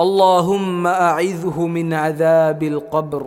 اللهم أعذه من عذاب القبر.